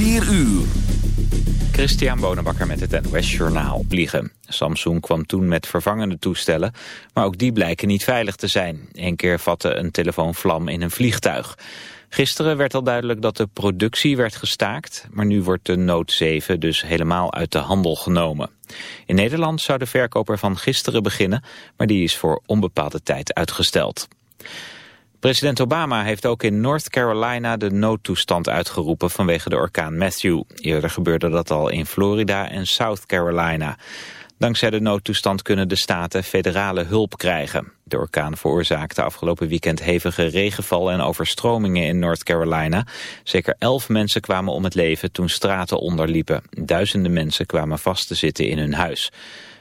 4 uur. Christian Bonenbakker met het NOS Journaal. Vliegen. Samsung kwam toen met vervangende toestellen, maar ook die blijken niet veilig te zijn. Eén keer vatte een telefoon vlam in een vliegtuig. Gisteren werd al duidelijk dat de productie werd gestaakt, maar nu wordt de Note 7 dus helemaal uit de handel genomen. In Nederland zou de verkoper van gisteren beginnen, maar die is voor onbepaalde tijd uitgesteld. President Obama heeft ook in North Carolina de noodtoestand uitgeroepen vanwege de orkaan Matthew. Eerder gebeurde dat al in Florida en South Carolina. Dankzij de noodtoestand kunnen de staten federale hulp krijgen. De orkaan veroorzaakte afgelopen weekend hevige regenval en overstromingen in North Carolina. Zeker elf mensen kwamen om het leven toen straten onderliepen. Duizenden mensen kwamen vast te zitten in hun huis.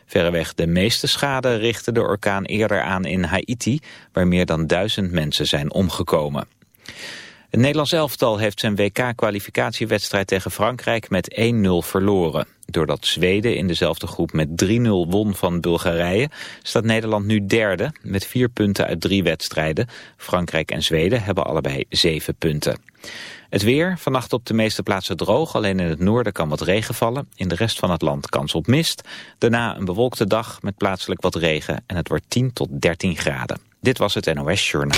Verreweg de meeste schade richtte de orkaan eerder aan in Haiti, waar meer dan duizend mensen zijn omgekomen. Het Nederlands elftal heeft zijn WK-kwalificatiewedstrijd tegen Frankrijk met 1-0 verloren. Doordat Zweden in dezelfde groep met 3-0 won van Bulgarije... staat Nederland nu derde met vier punten uit drie wedstrijden. Frankrijk en Zweden hebben allebei zeven punten. Het weer, vannacht op de meeste plaatsen droog. Alleen in het noorden kan wat regen vallen. In de rest van het land kans op mist. Daarna een bewolkte dag met plaatselijk wat regen. En het wordt 10 tot 13 graden. Dit was het NOS Journal.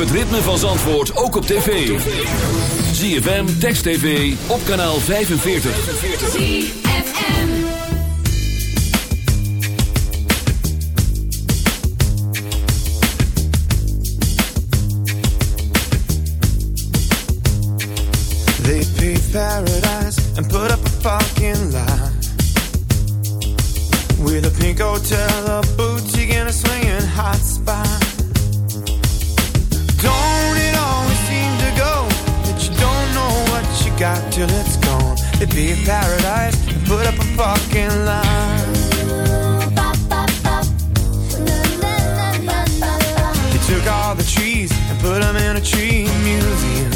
Het ritme van Zandvoort ook op tv. ZFM, Text TV, op kanaal 45. They paved paradise and put up a fucking lie. With a pink hotel, a They paradise and put up a fucking lie. They took all the trees and put them in a tree museum.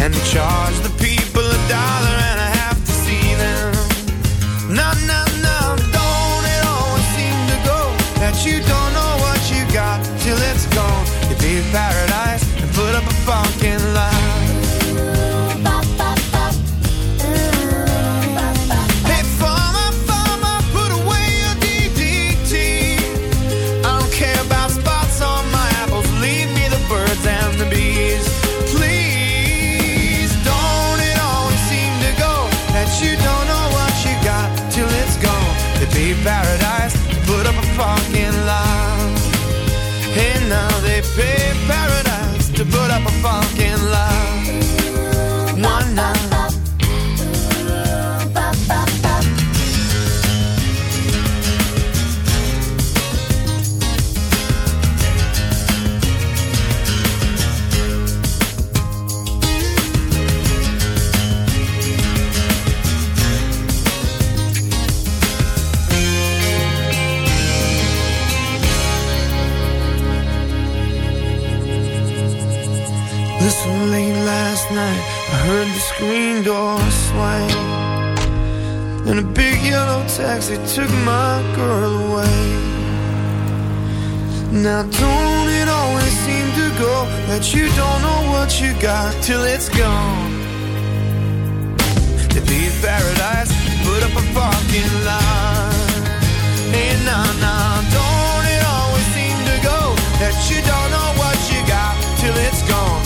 And they charge Listen late last night, I heard the screen door swing. In a big yellow taxi took my girl away. Now don't it always seem to go that you don't know what you got till it's gone. Paradise, put up a parking lot. Don't it always seem to go that you don't know what you got till it's gone.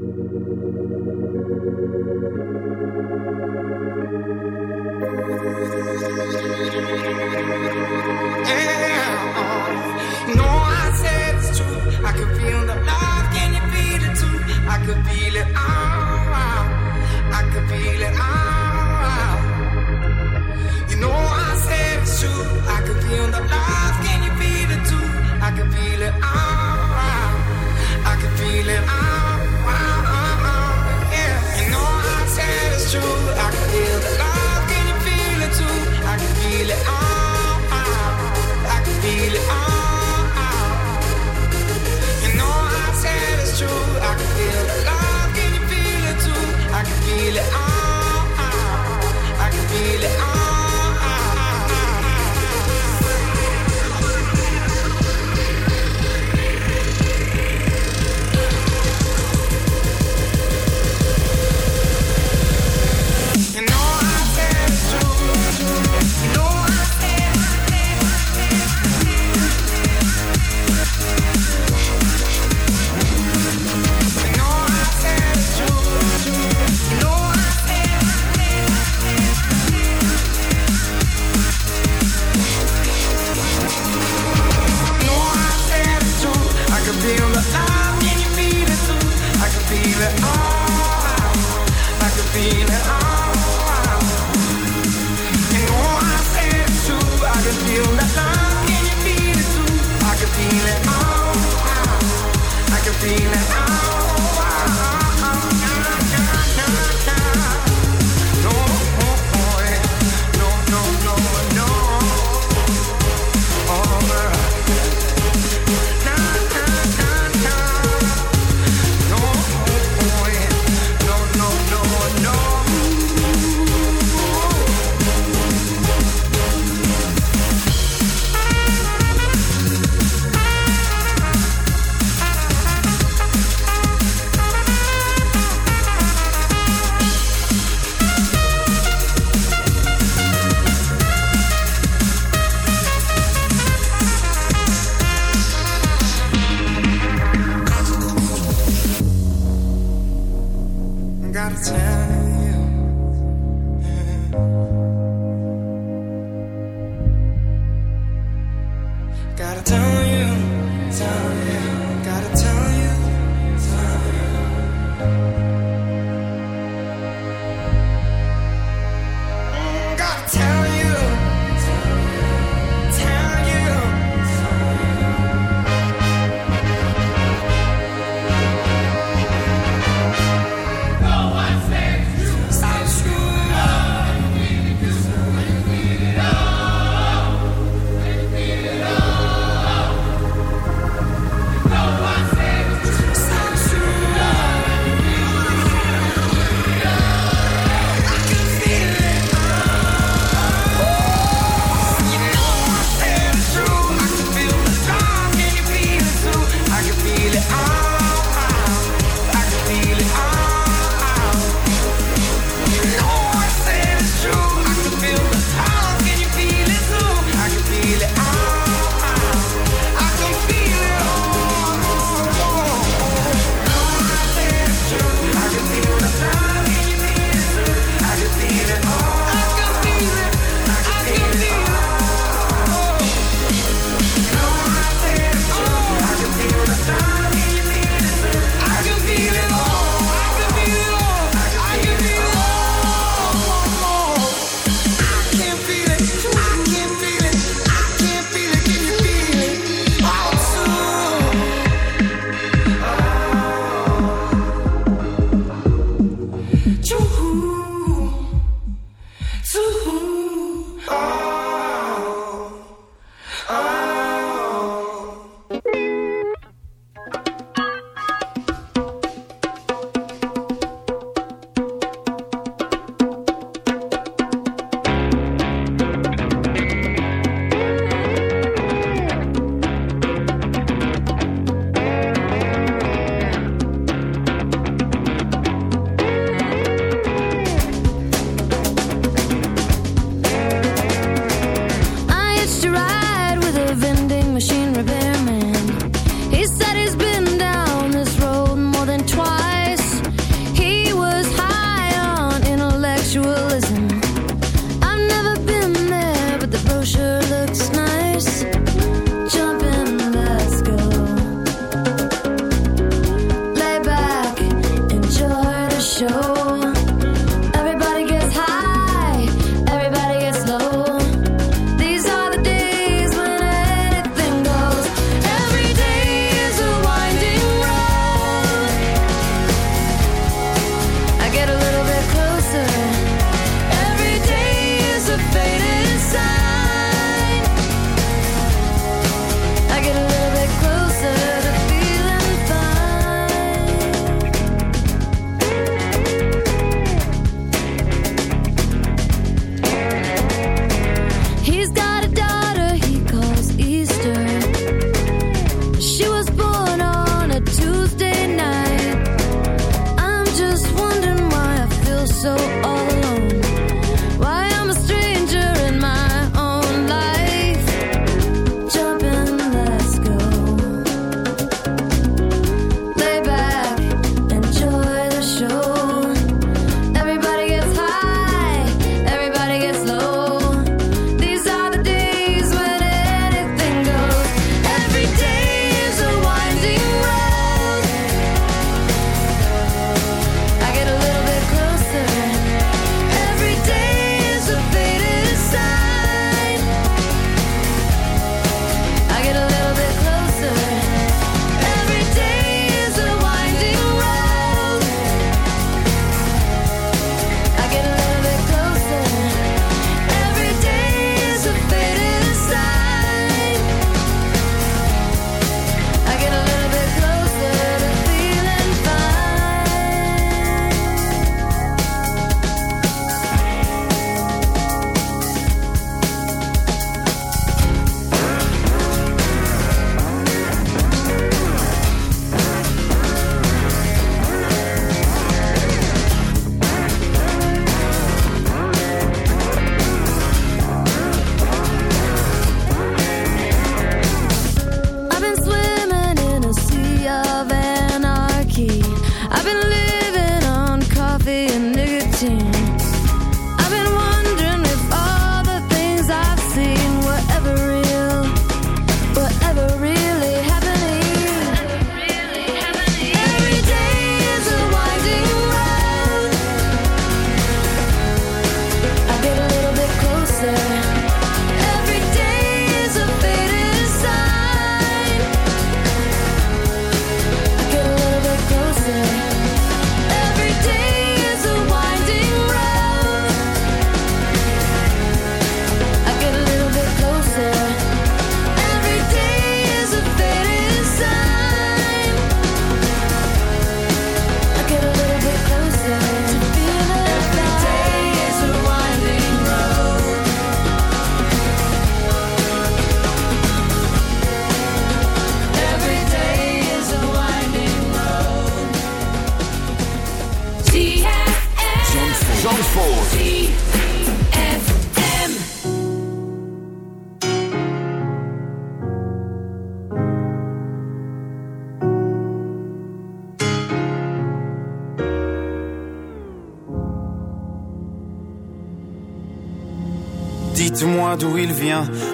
feel it.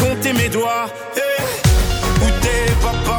compté mes doigts. Eh, Où t'es, papa,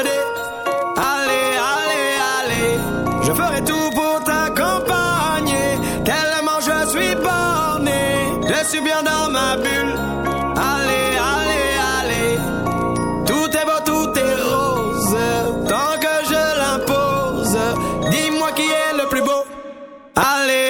Allez, allez, allez, je ferai tout pour t'accompagner. Tellement je suis borné, je suis bien dans ma bulle. Allez, allez, allez, tout est beau, tout est rose. Tant que je l'impose, dis-moi qui est le plus beau. Allez.